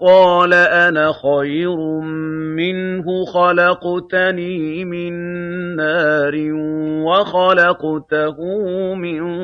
قَالَ أَنَا خَيْرٌ مِّنْهُ ۖ خَلَقْتَنِي مِن نَّارٍ وَخَلَقْتَهُ مِن